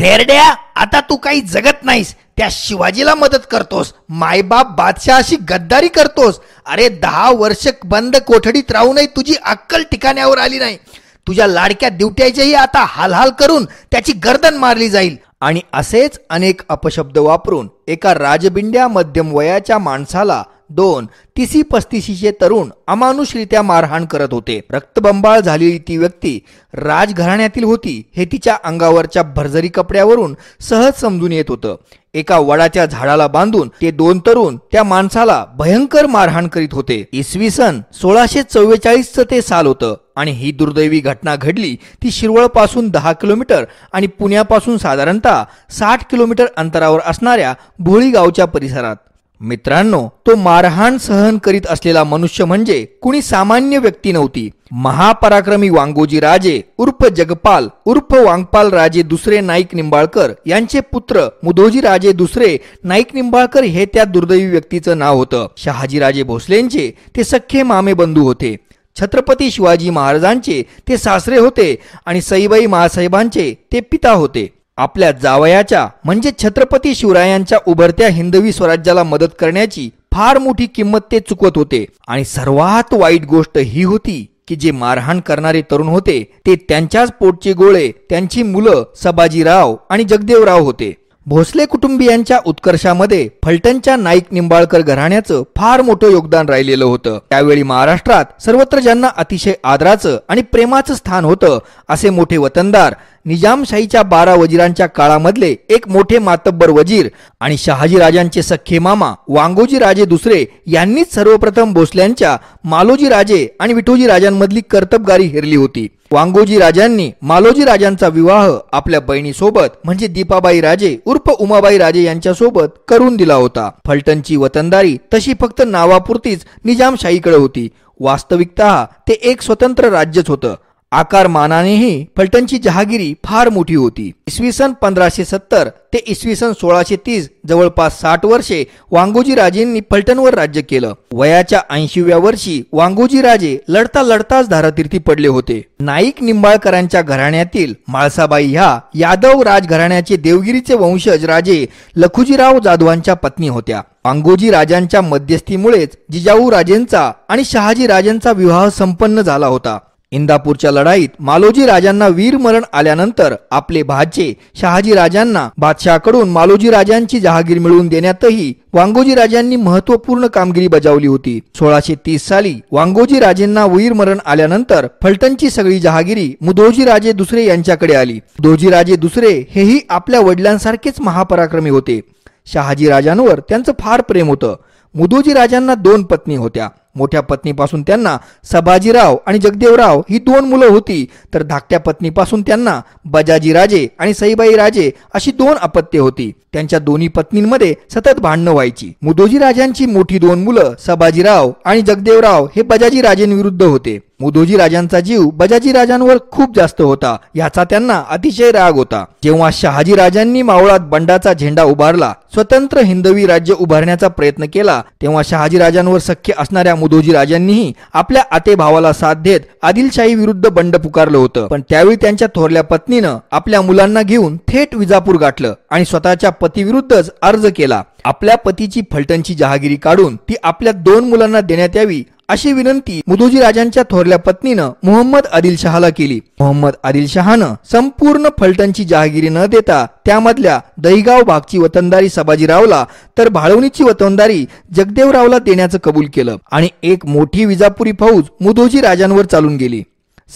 थेरड्या आता तू काही जगत नाहीस. त्या शिवाजीला मदत करतोस. मायबाप बादशाहशी गद्दारी करतोस. अरे दहा वर्ष बंद कोठडीत राहूनही तुझी अक्कल ठिकाण्यावर आली नाही. तुझ्या लाडक्या दिवट्याचेही आता हालहाल करून त्याची गर्दन मारली जाईल. आणि असेच अनेक अपशब्द वापरून एका राजबिंड्या मध्यम वयाच्या माणसाला दोन तिसी पस्तीशीचे तरुण अमानुषरित्या मारहाण करत होते. रक्तबंबाळ झालेली ती व्यक्ती राजघराण्यातील होती हे तिच्या अंगावरच्या भरजरी कपड्यावरून सहज समजून येत होतं. एका वडाच्या झाडाला बांधून ते दोन तरुण त्या माणसाला भयंकर मारहाण करीत होते. इसवी सन सोळाशे चव्वेचाळीसचं ते साल होतं आणि ही दुर्दैवी घटना घडली ती शिरवळपासून दहा किलोमीटर आणि पुण्यापासून साधारणतः साठ किलोमीटर अंतरावर असणाऱ्या भोळी गावच्या परिसरात. मित्रांनो तो मारहाण सहन करीत असलेला मनुष्य म्हणजे कुणी सामान्य व्यक्ती नव्हती. महापराक्रमी वांगोजी राजे उर्फ जगपाल उर्फ वांगपाल राजे दुसरे नाईक निंबाळकर यांचे पुत्र मुदोजी राजे दुसरे नाईक निंबाळकर हे त्या दुर्दैवी व्यक्तीचं नाव होतं. शहाजीराजे भोसलेंचे ते सख्खे मामे बंधू होते. छत्रपती शिवाजी महाराजांचे ते सासरे होते आणि सईबाई महासाहेबांचे ते पिता होते. आपल्या जावयाच्या म्हणजे छत्रपती शिवरायांच्या उभरत्या हिंदवी स्वराज्याला मदत करण्याची फार मोठी किंमत ते चुकवत होते. आणि सर्वात वाईट गोष्ट ही होती की जे मारहाण करणारे तरुण होते ते त्यांच्याच पोटचे गोळे त्यांची मुलं सबाजीराव आणि जगदेवराव होते. भोसले कुटुंबियांच्या उत्कर्षामध्ये फलटणच्या नाईक निंबाळकर घराण्याचं फार मोठं योगदान राहिलेलं होतं. त्यावेळी महाराष्ट्रात सर्वत्र ज्यांना अतिशय आदराचं आणि प्रेमाचं स्थान होतं असे मोठे वतनदार निजामशाहीच्या बारा वजिरांच्या काळामधले एक मोठे मातब्बर वजीर आणि शहाजी राजांचे सख्खे मामा वांगोजी राजे दुसरे यांनीच सर्वप्रथम भोसल्यांच्या मालोजी राजे आणि विठोजी राजांमधली कर्तबगारी हेरली होती. वांगोजी राजांनी मालोजी राजांचा विवाह आपल्या बहिणीसोबत म्हणजे दीपाबाई राजे उर्फ उमाबाई राजे यांच्यासोबत करून दिला होता. फलटणची वतनदारी तशी फक्त नावापुरतीच निजामशाहीकडे होती. वास्तविकता ते एक स्वतंत्र राज्यच होतं. आकार मानानेही फलटणची जहागिरी फार मोठी होती. इसवी सन पंधराशे सत्तर ते इसवी सन सोळाशे तीस जवळपास साठ वर्षे वांगोजी राजेंनी फलटणवर राज्य केलं. वयाच्या ऐंशीव्या वर्षी वांगोजी राजे लढता लढताच धारातीर्थी पडले होते. नाईक निंबाळकरांच्या घराण्यातील माळसाबाई ह्या यादव राजघराण्याचे देवगिरीचे वंशज राजे लखुजीराव जाधवांच्या पत्नी होत्या. वांगोजी राजांच्या मध्यस्थीमुळेच जिजाऊ राजेंचा आणि शहाजी राजेंचा विवाह संपन्न झाला होता. इंदापूरच्या लढाईत मालोजी राजांना वीरमरण आल्यानंतर आपले भाचे शहाजी राजांना बादशाहकडून मालोजी राजांची जहागीर मिळवून देण्यातही वांगोजी राजांनी महत्त्वपूर्ण कामगिरी बजावली होती. सोळाशे तीस साली वांगोजी राजेंना वीरमरण आल्यानंतर फलटणची सगळी जहागिरी मुदोजी राजे दुसरे यांच्याकडे आली. दोजी राजे दुसरे हेही आपल्या वडिलांसारखेच महापराक्रमी होते. शहाजी राजांवर त्यांचं फार प्रेम होतं. मुदोजी राजांना दोन पत्नी होत्या. मोठ्या पत्नीपासून त्यांना सबाजीराव आणि जगदेवराव ही दोन मुलं होती. तर धाकट्या पत्नीपासून त्यांना बजाजी राजे आणि सईबाई राजे अशी दोन अपत्ये होती. त्यांच्या दोन्ही पत्नींमध्ये सतत भांडणं व्हायची. मुदोजी राजांची मोठी दोन मुलं सबाजीराव आणि जगदेवराव हे बजाजी राजेंविरुद्ध होते. मुदोजी राजांचा जीव बजाजी राजांवर खूप जास्त होता. याचा त्यांना अतिशय राग होता. जेव्हा शहाजी राजांनी मावळात बंडाचा झेंडा उभारला स्वतंत्र हिंदवी राज्य उभारण्याचा प्रयत्न केला तेव्हा शहाजी राजांवर सख्य असणाऱ्या मुदोजी राजांनीही आपल्या आते भावाला साथ देत आदिलशाही विरुद्ध बंड पुकारलं होतं. पण त्यावेळी त्यांच्या थोरल्या पत्नीनं आपल्या मुलांना घेऊन थेट विजापूर गाठलं आणि स्वतःच्या पतीविरुद्धच अर्ज केला. आपल्या पतीची फलटणची जहागिरी काढून ती आपल्या दोन मुलांना देण्यात यावी अशी विनंती मुदोजी राजांच्या थोरल्या पत्नीनं मोहम्मद आदिलशहाला केली. मोहम्मद आदिलशहानं संपूर्ण फलटणची जहागिरी न देता त्यामधल्या दहीगाव भागची वतनदारी सबाजीरावला तर भाळवणीची वतनदारी जगदेवरावला देण्याचं कबूल केलं आणि एक मोठी विजापुरी फौज मुदोजी राजांवर चालून गेली.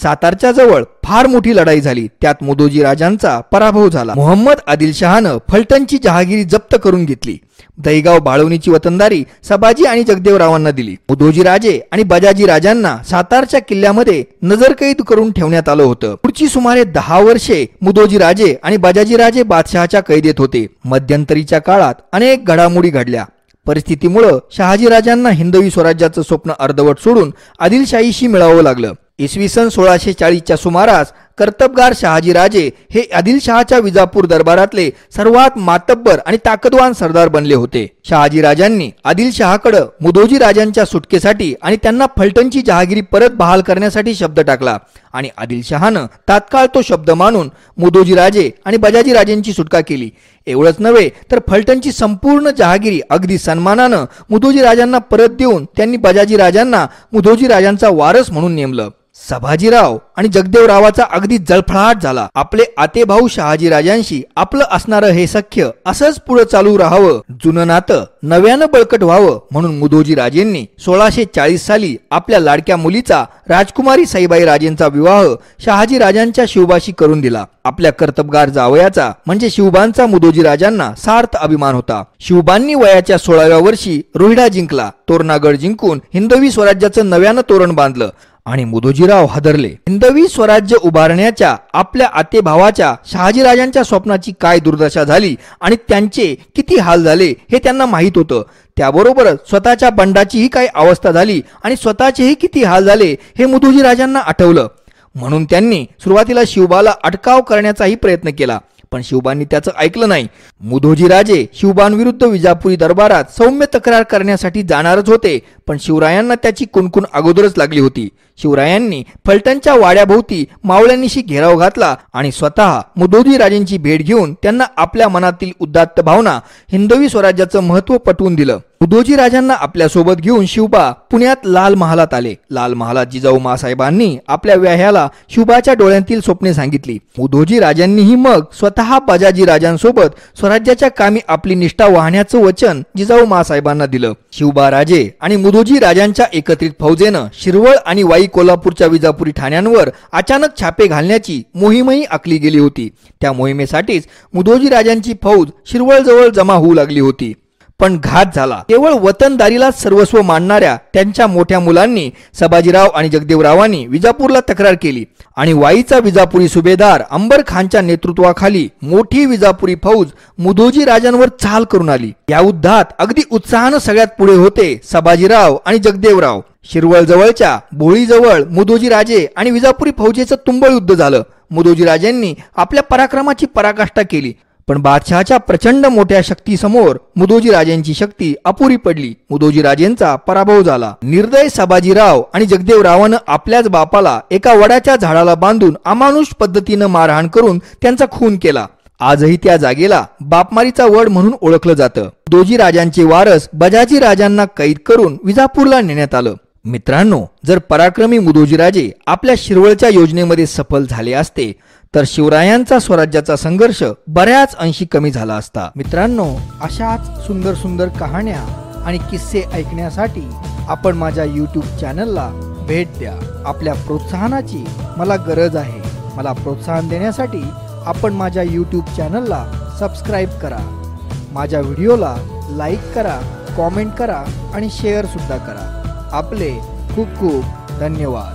सातारच्या जवळ फार मोठी लढाई झाली. त्यात मुदोजी राजांचा पराभव झाला. मोहम्मद आदिलशहानं फलटणची जहागिरी जप्त करून घेतली. दहीगाव बाळवणीची वतनदारी सबाजी आणि जगदेवरावांना दिली. मुदोजी राजे आणि बजाजी राजांना सातारच्या किल्ल्यामध्ये नजरकैद करून ठेवण्यात आलं होतं. पुढची सुमारे दहा वर्षे मुदोजी राजे आणि बजाजी राजे बादशहाच्या कैदेत होते. मध्यंतरीच्या काळात अनेक घडामोडी घडल्या. परिस्थितीमुळं शहाजी राजांना हिंदवी स्वराज्याचं स्वप्न अर्धवट सोडून आदिलशाहीशी मिळावं लागलं. इसवी सन सोळाशे चाळीसच्या सुमारास कर्तबगार शहाजीराजे हे आदिलशहाच्या विजापूर दरबारातले सर्वात मातब्बर आणि ताकदवान सरदार बनले होते. शहाजीराजांनी आदिलशहाकडे मुदोजी राजांच्या सुटकेसाठी आणि त्यांना फलटणची जहागिरी परत बहाल करण्यासाठी शब्द टाकला आणि आदिलशहानं तात्काळ तो शब्द मानून मुदोजी राजे आणि बजाजी राजेंची सुटका केली. एवढंच नव्हे तर फलटणची संपूर्ण जहागिरी अगदी सन्मानानं मुदोजी राजांना परत देऊन त्यांनी बजाजी राजांना मुदोजी राजांचा वारस म्हणून नेमलं. सभाजीराव आणि जगदेवरावाचा अगदी जळफळाट झाला. आपले आतेभाऊ शहाजी राजांशी आपलं असणारं हे सख्य असंच पुढे चालू राहावं जुनं नातं नव्यानं बळकट व्हावं म्हणून मुदोजी राजेंनी सोळाशे चाळीस साली आपल्या लाडक्या मुलीचा राजकुमारी साईबाई राजेंचा विवाह शहाजी राजांच्या शिवबाशी करून दिला. आपल्या कर्तबगार जावयाचा म्हणजे शिवबांचा मुदोजी राजांना सार्थ अभिमान होता. शिवबांनी वयाच्या सोळाव्या वर्षी रोहिडा जिंकला. तोरणागड जिंकून हिंदवी स्वराज्याचं नव्यानं तोरण बांधलं. आणि मुदोजीराव हादरले. हिंदवी स्वराज्य उभारण्याच्या आपल्या आतेभावाच्या शहाजीराजांच्या स्वप्नाची काय दुर्दशा झाली आणि त्यांचे किती हाल झाले हे त्यांना माहीत होतं. त्याबरोबरच स्वतःच्या बंडाचीही काय अवस्था झाली आणि स्वतःचेही किती हाल झाले हे मुदोजी राजांना आठवलं. म्हणून त्यांनी सुरुवातीला शिवबाला अटकाव करण्याचाही प्रयत्न केला. पण शिवबांनी त्याचं ऐकलं नाही. मुधोजी राजे शिवबांविरुद्ध विजापुरी दरबारात सौम्य तक्रार करण्यासाठी जाणारच होते पण शिवरायांना त्याची कुणकुण अगोदरच लागली होती. शिवरायांनी फलटणच्या वाड्याभोवती मावळ्यांनीशी घेराव घातला आणि स्वतः मुदोजी राजेंची भेट घेऊन त्यांना आपल्या मनातील उद्दात्त भावना हिंदवी स्वराज्याचं महत्त्व पटवून दिलं. उदोजी राजांना आपल्यासोबत घेऊन शिवबा पुण्यात लाल महालात आले. लाल महालात जिजाऊ मासाहेबांनी आपल्या व्याह्याला शिवबाच्या डोळ्यांतील स्वप्ने सांगितली. उदोजी राजांनीही मग स्वतः बाजाजी राजांसोबत स्वराज्याच्या कामी आपली निष्ठा वाहण्याचं वचन जिजाऊ मासाहेबांना दिलं. शिवबा राजे आणि मुदोजी राजांच्या एकत्रित फौजेनं शिरवळ आणि वाई कोल्हापूरच्या विजापुरी ठाण्यांवर अचानक छापे घालण्याची मोहीमही आखली गेली होती. त्या मोहिमेसाठीच मुदोजी राजांची फौज शिरवळजवळ जमा होऊ लागली होती. पण घात झाला. केवळ वतनदारीला सर्वस्व मानणाऱ्या त्यांच्या मोठ्या मुलांनी सबाजीराव आणि जगदेवरावांनी विजापूरला तक्रार केली आणि वाईचा विजापुरी सुभेदार अंबर खानच्या नेतृत्वाखाली मोठी विजापुरी फौज मुधोजी राजांवर चाल करून आली. या युद्धात अगदी उत्साहानं सगळ्यात पुढे होते सबाजीराव आणि जगदेवराव. शिरवळ जवळच्या भोळीजवळ मुदोजी राजे आणि विजापुरी फौजेचं तुंबळ युद्ध झालं. मुदोजी राजेंनी आपल्या पराक्रमाची पराकाष्ठा केली. पण बादशहाच्या प्रचंड मोठ्या शक्तीसमोर मुदोजी राजेंची शक्ती अपुरी पडली. मुदोजी राजेंचा पराभव झाला. निर्दय सबाजीराव आणि जगदेवरावानं आपल्याच बापाला एका वडाच्या झाडाला बांधून अमानुष पद्धतीनं मारहाण करून त्यांचा खून केला. आजही त्या जागेला बापमारीचा वड म्हणून ओळखलं जातं. दोजी राजांचे वारस बजाजी राजांना कैद करून विजापूरला नेण्यात आलं. मित्रांनो जर पराक्रमी मुदोजीराजे आपल्या शिरवळच्या योजनेमध्ये सफल झाले असते तर शिवरायांचा स्वराज्याचा संघर्ष बऱ्याच अंशी कमी झाला असता. मित्रांनो अशाच सुंदर सुंदर कहाण्या आणि किस्से ऐकण्यासाठी आपण माझ्या यूट्यूब चॅनलला भेट द्या. आपल्या प्रोत्साहनाची मला गरज आहे. मला प्रोत्साहन देण्यासाठी आपण माझ्या यूट्यूब चॅनलला सबस्क्राईब करा. माझ्या व्हिडिओला लाईक करा कॉमेंट करा आणि शेअरसुद्धा करा. आपले खूप खूप धन्यवाद.